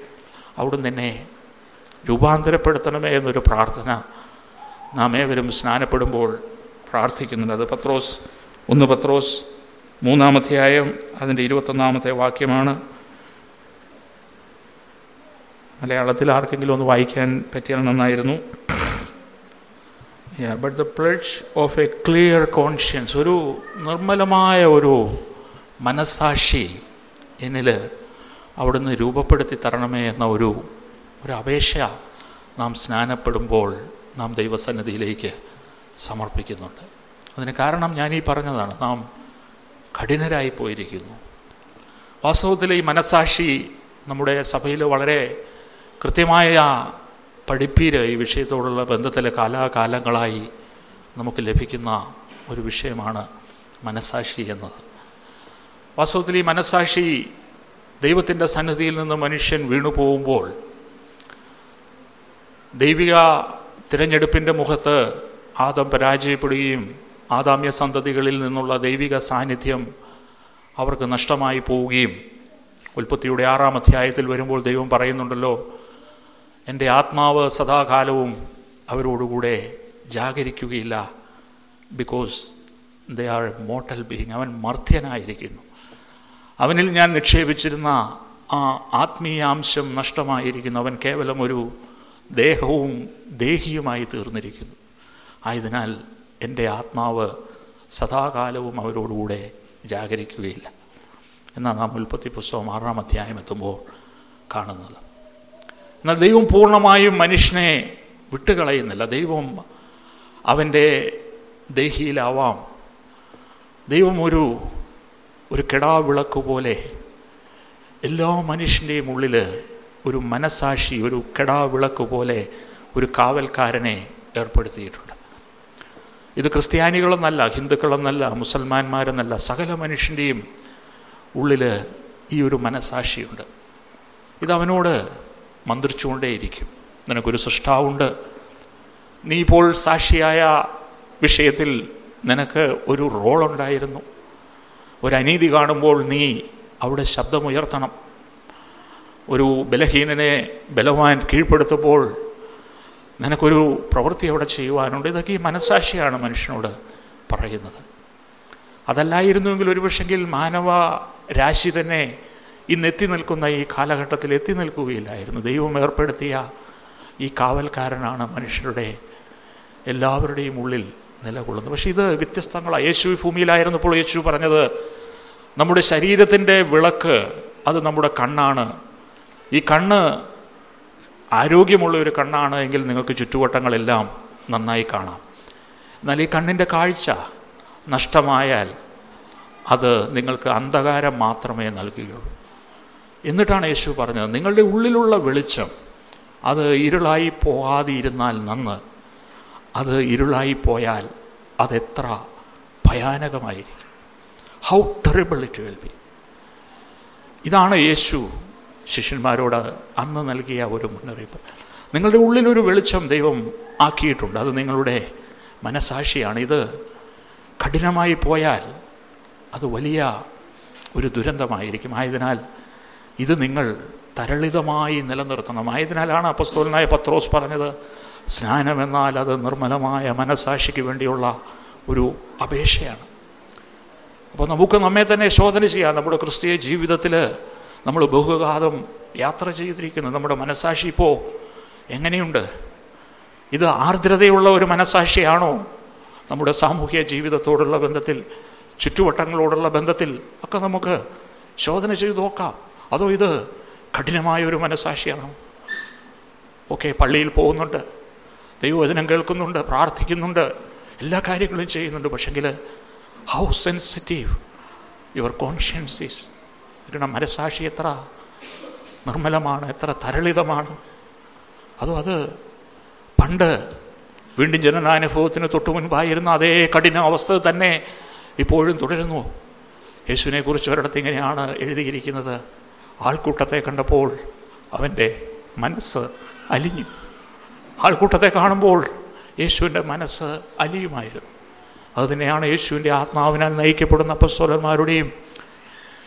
അവിടുന്ന് എന്നെ രൂപാന്തരപ്പെടുത്തണമേ എന്നൊരു പ്രാർത്ഥന നാം ഏവരും സ്നാനപ്പെടുമ്പോൾ പ്രാർത്ഥിക്കുന്നുണ്ട്. അത് പത്രോസ് ഒന്ന് പത്രോസ് മൂന്നാമധ്യായം അതിന്റെ ഇരുപത്തൊന്നാമത്തെ വാക്യമാണ്. മലയാളത്തിൽ ആർക്കെങ്കിലും ഒന്ന് വായിക്കാൻ പറ്റിയാൽ നന്നായിരുന്നു. But the pledge of a clear conscience ഒരു നിർമ്മലമായ ഒരു മനസാക്ഷി എന്നിൽ അവിടുന്ന് രൂപപ്പെടുത്തി തരണമേ എന്ന ഒരു ഒരു അപേക്ഷ നാം സ്നാനപ്പെടുമ്പോൾ നാം ദൈവസന്നിധിയിലേക്ക് സമർപ്പിക്കുന്നുണ്ട്. അതിന് കാരണം ഞാൻ ഈ പറഞ്ഞതാണ് നാം കഠിനരായി പോയിരിക്കുന്നു. വാസ്തവത്തിൽ ഈ മനസാക്ഷി നമ്മുടെ സഭയിൽ വളരെ കൃത്യമായ പഠിപ്പീര് ഈ വിഷയത്തോടുള്ള ബന്ധത്തിൽ കാലാകാലങ്ങളായി നമുക്ക് ലഭിക്കുന്ന ഒരു വിഷയമാണ് മനസാക്ഷി എന്നത്. വാസ്തവത്തിൽ ഈ മനസാക്ഷി ദൈവത്തിന്റെ സന്നിധിയിൽ നിന്ന് മനുഷ്യൻ വീണു പോകുമ്പോൾ ദൈവിക തിരഞ്ഞെടുപ്പിന്റെ മുഖത്ത് ആദം പരാജയപ്പെടുകയും ആദാമ്യ സന്തതികളിൽ നിന്നുള്ള ദൈവിക സാന്നിധ്യം അവർക്ക് നഷ്ടമായി പോവുകയും ഉൽപ്പത്തിയുടെ ആറാം അധ്യായത്തിൽ വരുമ്പോൾ ദൈവം പറയുന്നുണ്ടല്ലോ എന്റെ ആത്മാവ് സദാകാലവും അവരോടുകൂടെ ജാഗരിക്കുകയില്ല. Because they are mortal being അവൻ മർത്യനായിരിക്കുന്നു. അവനിൽ ഞാൻ നിക്ഷേപിച്ചിരുന്ന ആ ആത്മീയാംശം നഷ്ടമായിരിക്കുന്നു. അവൻ കേവലം ഒരു ദേഹവും ദേഹിയുമായി തീർന്നിരിക്കുന്നു. ആയതിനാൽ എന്റെ ആത്മാവ് സദാകാലവും അവരോടുകൂടെ ജാഗരിക്കുകയില്ല. എന്നാണ് നാം ഉൽപ്പത്തി പുസ്തകം ആറാം അധ്യായം എത്തുമ്പോൾ കാണുന്നത്. എന്നാൽ ദൈവം പൂർണമായും മനുഷ്യനെ വിട്ടുകളയുന്നില്ല. ദൈവം അവന്റെ ദേഹിയിലാവാം. ദൈവം ഒരു ഒരു കെടാവിളക്ക് പോലെ എല്ലാ മനുഷ്യന്റെയും ഉള്ളിൽ ഒരു മനസാക്ഷി ഒരു കെടാവിളക്ക് പോലെ ഒരു കാവൽക്കാരനെ ഏർപ്പെടുത്തിയിട്ടുണ്ട്. ഇത് ക്രിസ്ത്യാനികളെന്നല്ല ഹിന്ദുക്കളെന്നല്ല മുസൽമാന്മാരെന്നല്ല സകല മനുഷ്യന്റെയും ഉള്ളിൽ ഈ ഒരു മനസാക്ഷിയുണ്ട്. ഇതവനോട് മന്ത്രിച്ചുകൊണ്ടേയിരിക്കും. നിനക്കൊരു സൃഷ്ടാവുണ്ട്. നീ ഇപ്പോൾ സാക്ഷിയായ വിഷയത്തിൽ നിനക്ക് ഒരു റോളുണ്ടായിരുന്നു. ഒരു അനീതി കാണുമ്പോൾ നീ അവിടെ ശബ്ദമുയർത്തണം. ഒരു ബലഹീനനെ ബലവാൻ കീഴ്പ്പെടുത്തുമ്പോൾ നിനക്കൊരു പ്രവൃത്തി അവിടെ ചെയ്യുവാനുണ്ട്. ഇതൊക്കെ ഈ മനസ്സാക്ഷിയാണ് മനുഷ്യനോട് പറയുന്നത്. അതല്ലായിരുന്നുവെങ്കിൽ ഒരുപക്ഷെങ്കിൽ മാനവ രാശി തന്നെ ഇന്ന് എത്തി നിൽക്കുന്ന ഈ കാലഘട്ടത്തിൽ എത്തി നിൽക്കുകയില്ലായിരുന്നു. ദൈവം ഏർപ്പെടുത്തിയ ഈ കാവൽക്കാരനാണ് മനുഷ്യരുടെ എല്ലാവരുടെയും ഉള്ളിൽ നിലകൊള്ളുന്നത്. പക്ഷേ ഇത് വ്യത്യസ്തങ്ങളാണ് യേശു ഭൂമിയിലായിരുന്നപ്പോൾ യേശു പറഞ്ഞത് നമ്മുടെ ശരീരത്തിന്റെ വിളക്ക് അത് നമ്മുടെ കണ്ണാണ്. ഈ കണ്ണ് ആരോഗ്യമുള്ള ഒരു കണ്ണാണ് എങ്കിൽ നിങ്ങൾക്ക് ചുറ്റുവട്ടങ്ങളെല്ലാം നന്നായി കാണാം. എന്നാൽ ഈ കണ്ണിന്റെ കാഴ്ച നഷ്ടമായാൽ അത് നിങ്ങൾക്ക് അന്ധകാരം മാത്രമേ നൽകുകയുള്ളൂ. എന്നിട്ടാണ് യേശു പറഞ്ഞത് നിങ്ങളുടെ ഉള്ളിലുള്ള വെളിച്ചം അത് ഇരുളായി പോകാതിരുന്നാൽ നന്ന്. അത് ഇരുളായി പോയാൽ അതെത്ര ഭയാനകമായിരിക്കും. How terrible it will be ഇതാണ് യേശു ശിഷ്യന്മാരോട് അന്ന് നൽകിയ ഒരു മുന്നറിയിപ്പ്. നിങ്ങളുടെ ഉള്ളിലൊരു വെളിച്ചം ദൈവം ആക്കിയിട്ടുണ്ട്. അത് നിങ്ങളുടെ മനസാക്ഷിയാണ്. ഇത് കഠിനമായി പോയാൽ അത് വലിയ ഒരു ദുരന്തമായിരിക്കും. ആയതിനാൽ ഇത് നിങ്ങൾ തരളിതമായി നിലനിർത്തണം. ആയതിനാലാണ് അപ്പസ്തോലനായ പത്രോസ് പറഞ്ഞത് സ്നാനമെന്നാൽ അത് നിർമ്മലമായ മനസാക്ഷിക്ക് വേണ്ടിയുള്ള ഒരു അപേക്ഷയാണ്. അപ്പോൾ നമുക്ക് നമ്മെ തന്നെ ശോധന ചെയ്യാം. നമ്മുടെ ക്രിസ്തീയ ജീവിതത്തിൽ നമ്മൾ ബഹുകാലം യാത്ര ചെയ്തിരിക്കുന്നു. നമ്മുടെ മനസാക്ഷി ഇപ്പോൾ എങ്ങനെയുണ്ട്? ഇത് ആർദ്രതയുള്ള ഒരു മനസാക്ഷിയാണോ? നമ്മുടെ സാമൂഹ്യ ജീവിതത്തോടുള്ള ബന്ധത്തിൽ ചുറ്റുവട്ടങ്ങളോടുള്ള ബന്ധത്തിൽ ഒക്കെ നമുക്ക് ശോധന ചെയ്ത് നോക്കാം. അതോ ഇത് കഠിനമായ ഒരു മനസാക്ഷിയാണോ ഓക്കെ പള്ളിയിൽ പോകുന്നുണ്ട്. ദൈവവചനം കേൾക്കുന്നുണ്ട് പ്രാർത്ഥിക്കുന്നുണ്ട് എല്ലാ കാര്യങ്ങളും ചെയ്യുന്നുണ്ട്. പക്ഷെങ്കിൽ how sensitive your conscience is കാരണം മനസാക്ഷി എത്ര നിർമ്മലമാണ് എത്ര തരളിതമാണ്. അതോ അത് പണ്ട് വീണ്ടും ജനനാനുഭവത്തിന് തൊട്ടു മുൻപായിരുന്ന അതേ കഠിന അവസ്ഥ തന്നെ ഇപ്പോഴും തുടരുന്നു. യേശുവിനെ കുറിച്ച് ഒരിടത്ത് ഇങ്ങനെയാണ് എഴുതിയിരിക്കുന്നത്. ആൾക്കൂട്ടത്തെ കണ്ടപ്പോൾ അവന്റെ മനസ്സ് അലിഞ്ഞു. ആൾക്കൂട്ടത്തെ കാണുമ്പോൾ യേശുവിന്റെ മനസ്സ് അലിയുമായിരുന്നു. അതുതന്നെയാണ് യേശുവിന്റെ ആത്മാവിനാൽ നയിക്കപ്പെടുന്ന അപ്പസ്വലന്മാരുടെയും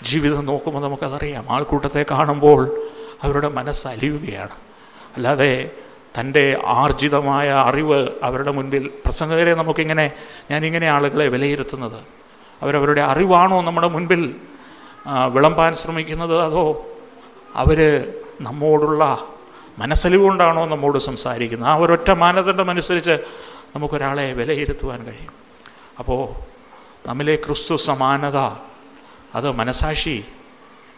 ജീവിതം നോക്കുമ്പോൾ നമുക്കതറിയാം. ആൾക്കൂട്ടത്തെ കാണുമ്പോൾ അവരുടെ മനസ്സ് അലിയുകയാണ്. അല്ലാതെ തന്റെ ആർജിതമായ അറിവ് അവരുടെ മുൻപിൽ പ്രസംഗകരെ നമുക്കിങ്ങനെ ഞാനിങ്ങനെ ആളുകളെ വിലയിരുത്തുന്നത്. അവരവരുടെ അറിവാണോ നമ്മുടെ മുൻപിൽ വിളമ്പാൻ ശ്രമിക്കുന്നത് അതോ അവർ നമ്മോടുള്ള മനസ്സലിവുകൊണ്ടാണോ നമ്മോട് സംസാരിക്കുന്നത്? ആ ഒരൊറ്റ മാനദണ്ഡം അനുസരിച്ച് നമുക്കൊരാളെ വിലയിരുത്തുവാൻ കഴിയും. അപ്പോൾ നമ്മിലെ ക്രിസ്തു സമാനത അത് മനസാക്ഷി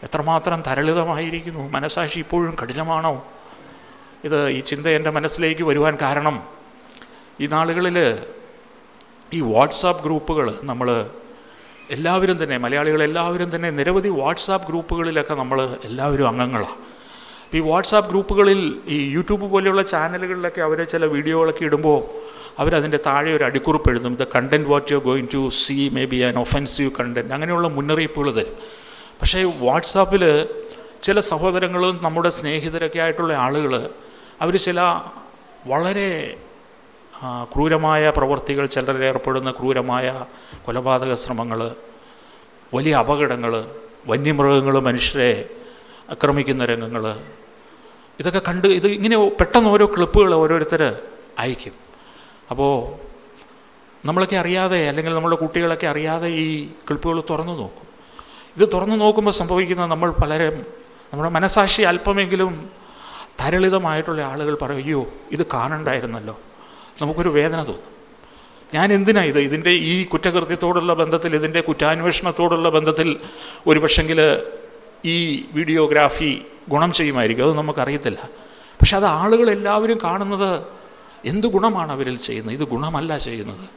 എത്രമാത്രം തരളിതമായിരിക്കുന്നു? മനസാക്ഷി ഇപ്പോഴും കഠിനമാണോ? ഇത് ഈ ചിന്ത എന്റെ മനസ്സിലേക്ക് വരുവാൻ കാരണം ഈ നാളുകളിൽ ഈ വാട്സാപ്പ് ഗ്രൂപ്പുകൾ നമ്മൾ എല്ലാവരും തന്നെ മലയാളികൾ എല്ലാവരും തന്നെ നിരവധി വാട്സാപ്പ് ഗ്രൂപ്പുകളിലൊക്കെ നമ്മൾ എല്ലാവരും അംഗങ്ങളാണ് ഈ വാട്സാപ്പ് ഗ്രൂപ്പുകളിൽ ഈ യൂട്യൂബ് പോലെയുള്ള ചാനലുകളിലൊക്കെ അവർ ചില വീഡിയോകളൊക്കെ ഇടുമ്പോൾ അവരതിന്റെ താഴെ ഒരു അടിക്കുറിപ്പ് എഴുതും. The content what you going to see may be an offensive content അങ്ങനെയുള്ള മുന്നറിയിപ്പുകൾ തരും. പക്ഷേ വാട്സാപ്പിൽ ചില സഹോദരങ്ങളും നമ്മുടെ സ്നേഹിതരൊക്കെ ആയിട്ടുള്ള ആളുകൾ അവർ ചില വളരെ ക്രൂരമായ പ്രവൃത്തികൾ ചിലരേർപ്പെടുന്ന ക്രൂരമായ കൊലപാതക ശ്രമങ്ങൾ വലിയ അപകടങ്ങൾ വന്യമൃഗങ്ങൾ മനുഷ്യരെ ആക്രമിക്കുന്ന രംഗങ്ങൾ ഇതൊക്കെ കണ്ട് ഇത് ഇങ്ങനെ പെട്ടെന്ന് ഓരോ ക്ലിപ്പുകൾ ഓരോരുത്തർ അയക്കും. അപ്പോൾ നമ്മളൊക്കെ അറിയാതെ അല്ലെങ്കിൽ നമ്മുടെ കുട്ടികളൊക്കെ അറിയാതെ ഈ ക്ലിപ്പുകൾ തുറന്നു നോക്കും. ഇത് തുറന്നു നോക്കുമ്പോൾ സംഭവിക്കുന്ന നമ്മൾ പലരും നമ്മുടെ മനസാക്ഷി അല്പമെങ്കിലും തരളിതമായിട്ടുള്ള ആളുകൾ പറയും അയ്യോ ഇത് കാണണ്ടായിരുന്നല്ലോ. നമുക്കൊരു വേദന തോന്നും. ഞാൻ എന്തിനാ ഇത്? ഇതിന്റെ ഈ കുറ്റകൃത്യത്തോടുള്ള ബന്ധത്തിൽ ഇതിന്റെ കുറ്റാന്വേഷണത്തോടുള്ള ബന്ധത്തിൽ ഒരു പക്ഷെങ്കിൽ ഈ വീഡിയോഗ്രാഫി ഗുണം ചെയ്യുമായിരിക്കും. അത് നമുക്കറിയത്തില്ല. പക്ഷെ അത് ആളുകൾ എല്ലാവരും കാണുന്നത് എന്ത് ഗുണമാണ് അവരിൽ ചെയ്യുന്നത്? ഇത് ഗുണമല്ല ചെയ്യുന്നത്.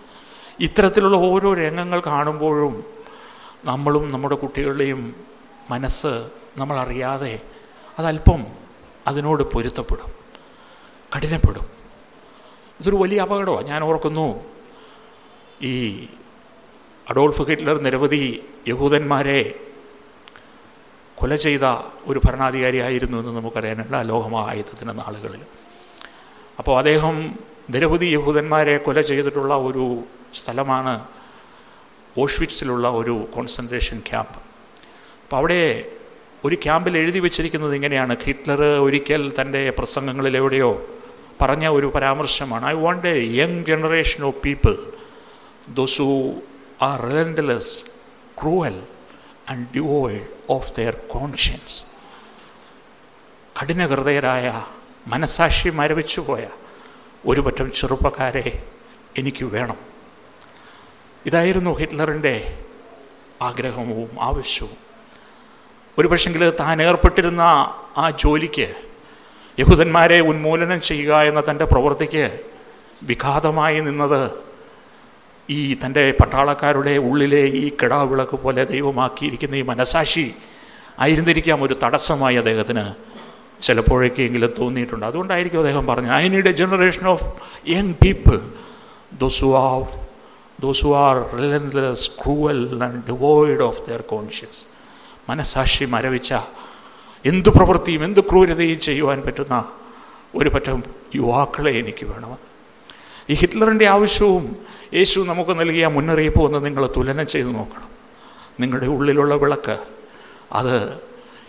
ഇത്തരത്തിലുള്ള ഓരോ രംഗങ്ങൾ കാണുമ്പോഴും നമ്മളും നമ്മുടെ കുട്ടികളുടെയും മനസ്സ് നമ്മളറിയാതെ അതല്പം അതിനോട് പൊരുത്തപ്പെടും കഠിനപ്പെടും. ഇതൊരു വലിയ അപകടമാണ് ഞാൻ ഓർക്കുന്നു ഈ അഡോൾഫ് ഹിറ്റ്ലർ നിരവധി യഹൂദന്മാരെ കൊല ചെയ്ത ഒരു ഭരണാധികാരിയായിരുന്നു എന്ന് നമുക്കറിയാനുള്ള ലോകമഹായുദ്ധത്തിന്റെ നാളുകളിൽ. അപ്പോൾ അദ്ദേഹം നിരവധി യഹൂദന്മാരെ കൊല ചെയ്തിട്ടുള്ള ഒരു സ്ഥലമാണ് ഓഷ്വിറ്റ്സിലുള്ള ഒരു കോൺസെൻട്രേഷൻ ക്യാമ്പ്. അപ്പോൾ അവിടെ ഒരു ക്യാമ്പിൽ എഴുതി വെച്ചിരിക്കുന്നത് ഇങ്ങനെയാണ്. ഹിറ്റ്ലർ ഒരിക്കൽ തന്റെ പ്രസംഗങ്ങളിലെവിടെയോ പറഞ്ഞ ഒരു പരാമർശമാണ്. I want a young generation of people those who are relentless cruel and devoid of their conscience കഠിനഹൃദയരായ മനസാക്ഷി മരവിച്ചു പോയ ഒരു പറ്റം ചെറുപ്പക്കാരെ എനിക്ക് വേണം. ഇതായിരുന്നു ഹിറ്റ്ലറിന്റെ ആഗ്രഹവും ആവശ്യവും. ഒരുപക്ഷെങ്കിൽ താൻ ഏർപ്പെട്ടിരുന്ന ആ ജോലിക്ക് യഹൂദന്മാരെ ഉന്മൂലനം ചെയ്യുക എന്ന തന്റെ പ്രവൃത്തിക്ക് വിഘാതമായി നിന്നത് ഈ തന്റെ പട്ടാളക്കാരുടെ ഉള്ളിലെ ഈ കിടാവിളക്ക് പോലെ ദൈവമാക്കിയിരിക്കുന്ന ഈ മനസാക്ഷി ആയിരുന്നിരിക്കാം ഒരു തടസ്സമായി അദ്ദേഹത്തിന് ചിലപ്പോഴൊക്കെയെങ്കിലും തോന്നിയിട്ടുണ്ട്. അതുകൊണ്ടായിരിക്കും അദ്ദേഹം പറഞ്ഞു I need a generation of young people those are those are relentless cruel and devoid of their conscious മനസാക്ഷി മരവിച്ച എന്തു പ്രവൃത്തിയും എന്ത് ക്രൂരതയും ചെയ്യുവാൻ പറ്റുന്ന ഒരു പറ്റം യുവാക്കളെ എനിക്ക് വേണം ഈ ഹിറ്റ്ലറിന്റെ ആവശ്യവും യേശു നമുക്ക് നൽകിയ മുന്നറിയിപ്പ് ഒന്ന് നിങ്ങൾ തുലനം ചെയ്ത് നോക്കണം. നിങ്ങളുടെ ഉള്ളിലുള്ള വിളക്ക് അത്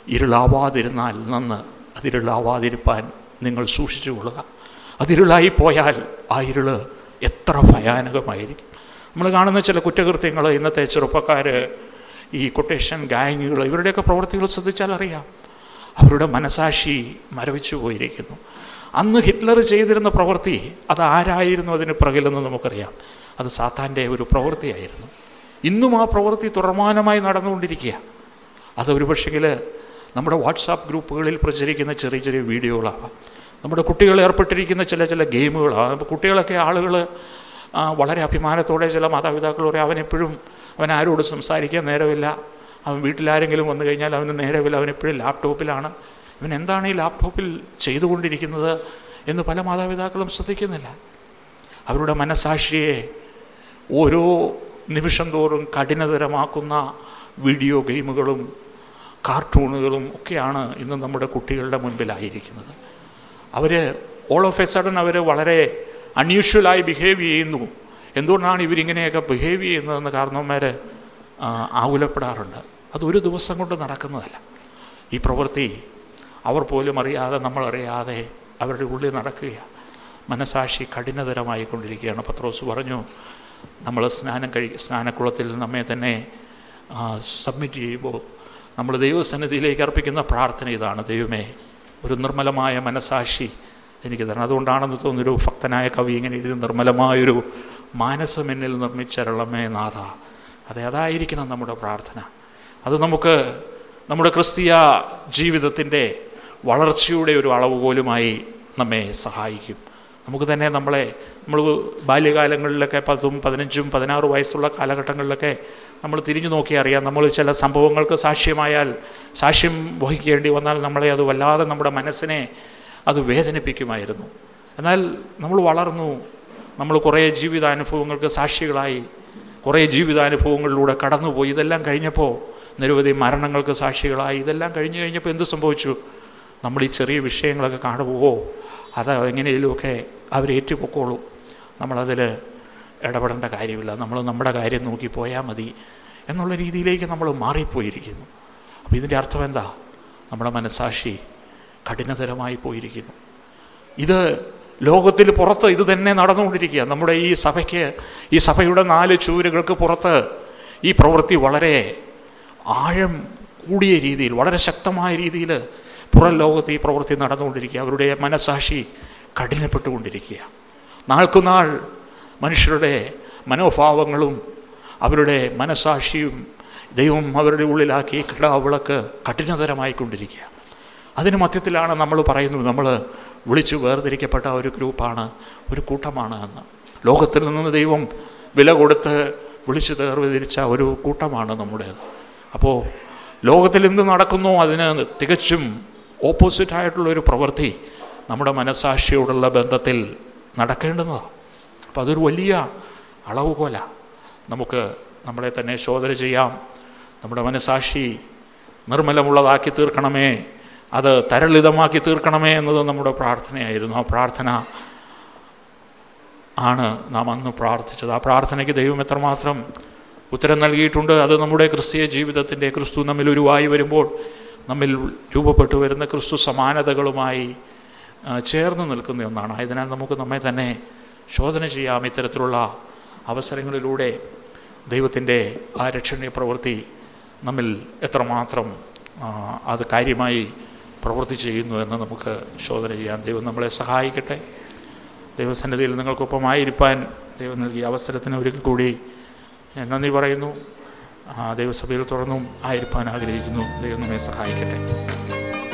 ഇരുളാവാതിരുന്നാൽ നന്ന് അതിരുളാവാതിരിപ്പാൻ നിങ്ങൾ സൂക്ഷിച്ചു കൊള്ളുക. അതിരുളായി പോയാൽ ആ ഇരുൾ എത്ര ഭയാനകമായിരിക്കും. നമ്മൾ കാണുന്ന ചില കുറ്റകൃത്യങ്ങൾ ഇന്നത്തെ ചെറുപ്പക്കാർ ഈ കൊട്ടേഷൻ ഗാങ്ങുകൾ ഇവരുടെയൊക്കെ പ്രവൃത്തികൾ ശ്രദ്ധിച്ചാൽ അറിയാം. അവരുടെ മനസാക്ഷി മരവിച്ചു പോയിരിക്കുന്നു. അന്ന് ഹിറ്റ്ലർ ചെയ്തിരുന്ന പ്രവൃത്തി അത് ആരായിരുന്നു അതിന് പിറകിലെന്ന് നമുക്കറിയാം. അത് സാത്താന്റെ ഒരു പ്രവൃത്തിയായിരുന്നു. ഇന്നും ആ പ്രവൃത്തി തുടർമാനമായി നടന്നുകൊണ്ടിരിക്കുക. അത് ഒരു പക്ഷെങ്കിൽ നമ്മുടെ വാട്സാപ്പ് ഗ്രൂപ്പുകളിൽ പ്രചരിക്കുന്ന ചെറിയ ചെറിയ വീഡിയോകളാവാം. നമ്മുടെ കുട്ടികൾ ഏർപ്പെട്ടിരിക്കുന്ന ചില ചില ഗെയിമുകളാണ് കുട്ടികളൊക്കെ ആളുകൾ വളരെ അഭിമാനത്തോടെ ചില മാതാപിതാക്കൾ പറയും അവനെപ്പോഴും അവൻ ആരോട് സംസാരിക്കാൻ നേരമില്ല. അവൻ വീട്ടിലാരെങ്കിലും വന്നു കഴിഞ്ഞാൽ അവന് നേരെ അവൻ എപ്പോഴും ലാപ്ടോപ്പിലാണ്. ഇവൻ എന്താണ് ഈ ലാപ്ടോപ്പിൽ ചെയ്തുകൊണ്ടിരിക്കുന്നത് എന്ന് പല മാതാപിതാക്കളും ശ്രദ്ധിക്കുന്നില്ല. അവരുടെ മനസാക്ഷിയെ ഓരോ നിമിഷം തോറും കഠിനതരമാക്കുന്ന വീഡിയോ ഗെയിമുകളും കാർട്ടൂണുകളും ഒക്കെയാണ് ഇന്ന് നമ്മുടെ കുട്ടികളുടെ മുൻപിലായിരിക്കുന്നത്. അവർ ഓൾ ഓഫ് എ സഡൻ അവർ വളരെ അൺയൂഷ്വലായി ബിഹേവ് ചെയ്യുന്നു. എന്തുകൊണ്ടാണ് ഇവരിങ്ങനെയൊക്കെ ബിഹേവ് ചെയ്യുന്നതെന്ന് കാരണവന്മാർ ആകുലപ്പെടാറുണ്ട്. അതൊരു ദിവസം കൊണ്ട് നടക്കുന്നതല്ല. ഈ പ്രവൃത്തി അവർ പോലും അറിയാതെ നമ്മളറിയാതെ അവരുടെ ഉള്ളിൽ നടക്കുകയാണ് മനസാക്ഷി കഠിനതരമായി കൊണ്ടിരിക്കുകയാണ് പത്രോസ് പറഞ്ഞു നമ്മൾ സ്നാനം കഴി സ്നാനക്കുളത്തിൽ നമ്മെ തന്നെ സബ്മിറ്റ് ചെയ്യുമ്പോൾ നമ്മൾ ദൈവസന്നിധിയിലേക്ക് അർപ്പിക്കുന്ന പ്രാർത്ഥന ഇതാണ്. ദൈവമേ ഒരു നിർമ്മലമായ മനസാക്ഷി എനിക്ക് തരണം. അതുകൊണ്ടാണെന്ന് തോന്നുന്നൊരു ഭക്തനായ കവി ഇങ്ങനെ എഴുതി നിർമ്മലമായൊരു മാനസമെന്നിൽ നിർമ്മിച്ചരളമേ നാഥ. അതെ അതായിരിക്കണം നമ്മുടെ പ്രാർത്ഥന. അത് നമുക്ക് നമ്മുടെ ക്രിസ്തീയ ജീവിതത്തിന്റെ വളർച്ചയുടെ ഒരു അളവുകോലുമായി നമ്മെ സഹായിക്കും. നമുക്ക് തന്നെ നമ്മളെ നമ്മൾ ബാല്യകാലങ്ങളിലൊക്കെ പത്തും പതിനഞ്ചും പതിനാറ് വയസ്സുള്ള കാലഘട്ടങ്ങളിലൊക്കെ നമ്മൾ തിരിഞ്ഞു നോക്കി അറിയാം. നമ്മൾ ചില സംഭവങ്ങൾക്ക് സാക്ഷ്യമായാൽ സാക്ഷ്യം വഹിക്കേണ്ടി വന്നാൽ നമ്മളെ അത് വല്ലാതെ നമ്മുടെ മനസ്സിനെ അത് വേദനിപ്പിക്കുമായിരുന്നു. എന്നാൽ നമ്മൾ വളർന്നു. നമ്മൾ കുറേ ജീവിതാനുഭവങ്ങൾക്ക് സാക്ഷികളായി കുറേ ജീവിതാനുഭവങ്ങളിലൂടെ കടന്നുപോയി. ഇതെല്ലാം കഴിഞ്ഞപ്പോൾ നിരവധി മരണങ്ങൾക്ക് സാക്ഷികളായി. ഇതെല്ലാം കഴിഞ്ഞു കഴിഞ്ഞപ്പോൾ എന്ത് സംഭവിച്ചു? നമ്മൾ ഈ ചെറിയ വിഷയങ്ങളൊക്കെ കാണുമോ അത് എങ്ങനെയെങ്കിലുമൊക്കെ അവരേറ്റുപൊക്കോളൂ നമ്മളതിൽ ഇടപെടേണ്ട കാര്യമില്ല. നമ്മൾ നമ്മുടെ കാര്യം നോക്കി പോയാൽ മതി എന്നുള്ള രീതിയിലേക്ക് നമ്മൾ മാറിപ്പോയിരിക്കുന്നു. അപ്പോൾ ഇതിന്റെ അർത്ഥം എന്താ? നമ്മുടെ മനസാക്ഷി കഠിനതരമായി പോയിരിക്കുന്നു. ഇത് ലോകത്തിൽ പുറത്ത് ഇത് തന്നെ നടന്നുകൊണ്ടിരിക്കുക. നമ്മുടെ ഈ സഭയ്ക്ക് ഈ സഭയുടെ നാല് ചൂരുകൾക്ക് പുറത്ത് ഈ പ്രവൃത്തി വളരെ ആഴം കൂടിയ രീതിയിൽ വളരെ ശക്തമായ രീതിയിൽ പുറം ലോകത്ത് ഈ പ്രവൃത്തി നടന്നുകൊണ്ടിരിക്കുക. അവരുടെ മനസാക്ഷി കഠിനപ്പെട്ടുകൊണ്ടിരിക്കുക. നാൾക്കുനാൾ മനുഷ്യരുടെ മനോഭാവങ്ങളും അവരുടെ മനസാക്ഷിയും ദൈവം അവരുടെ ഉള്ളിലാക്കി കിടാവിളക്ക് കഠിനതരമായിക്കൊണ്ടിരിക്കുക. അതിന് മധ്യത്തിലാണ് നമ്മൾ പറയുന്നത്. നമ്മൾ വിളിച്ചു വേർതിരിക്കപ്പെട്ട ഒരു ഗ്രൂപ്പാണ് ഒരു കൂട്ടമാണ് എന്ന്. ലോകത്തിൽ നിന്ന് ദൈവം വില കൊടുത്ത് വിളിച്ചു വേർതിരിച്ച ഒരു കൂട്ടമാണ് നമ്മുടേത്. അപ്പോൾ ലോകത്തിൽ എന്ത് നടക്കുന്നു? അതിന് തികച്ചും ഓപ്പോസിറ്റായിട്ടുള്ളൊരു പ്രവൃത്തി നമ്മുടെ മനസാക്ഷിയോടുള്ള ബന്ധത്തിൽ നടക്കേണ്ടുന്നതാണ് അപ്പോൾ അതൊരു വലിയ അളവുകോല. നമുക്ക് നമ്മളെ തന്നെ ശോധന ചെയ്യാം. നമ്മുടെ മനസാക്ഷി നിർമ്മലമുള്ളതാക്കി തീർക്കണമേ അത് തരളിതമാക്കി തീർക്കണമേ എന്നത് നമ്മുടെ പ്രാർത്ഥനയായിരുന്നു. ആ പ്രാർത്ഥന ആണ് നാം അന്ന് പ്രാർത്ഥിച്ചത്. ആ പ്രാർത്ഥനയ്ക്ക് ദൈവം എത്രമാത്രം ഉത്തരം നൽകിയിട്ടുണ്ട്. അത് നമ്മുടെ ക്രിസ്തീയ ജീവിതത്തിന്റെ ക്രിസ്തു നമ്മിൽ ഉരുവായി വരുമ്പോൾ നമ്മിൽ രൂപപ്പെട്ടു വരുന്ന ക്രിസ്തു സമാനതകളുമായി ചേർന്ന് നിൽക്കുന്ന ഒന്നാണ്. അതിനാൽ നമുക്ക് നമ്മെ തന്നെ ശോധന ചെയ്യാം ഇത്തരത്തിലുള്ള അവസരങ്ങളിലൂടെ ദൈവത്തിന്റെ ആ രക്ഷണീയ പ്രവൃത്തി നമ്മിൽ എത്രമാത്രം അത് കാര്യമായി പ്രവൃത്തി ചെയ്യുന്നു എന്ന് നമുക്ക് ശോധന ചെയ്യാം ദൈവം നമ്മളെ സഹായിക്കട്ടെ. ദൈവസന്നിധിയിൽ നിങ്ങൾക്കൊപ്പമായിരിക്കാൻ ദൈവം നൽകിയ അവസരത്തിന് ഒരിക്കൽ കൂടി ഞാൻ നന്ദി പറയുന്നു. ദൈവസഭയിൽ തുറന്നും ആയിരിക്കാൻ ആഗ്രഹിക്കുന്നു. ദൈവം നമ്മെ സഹായിക്കട്ടെ.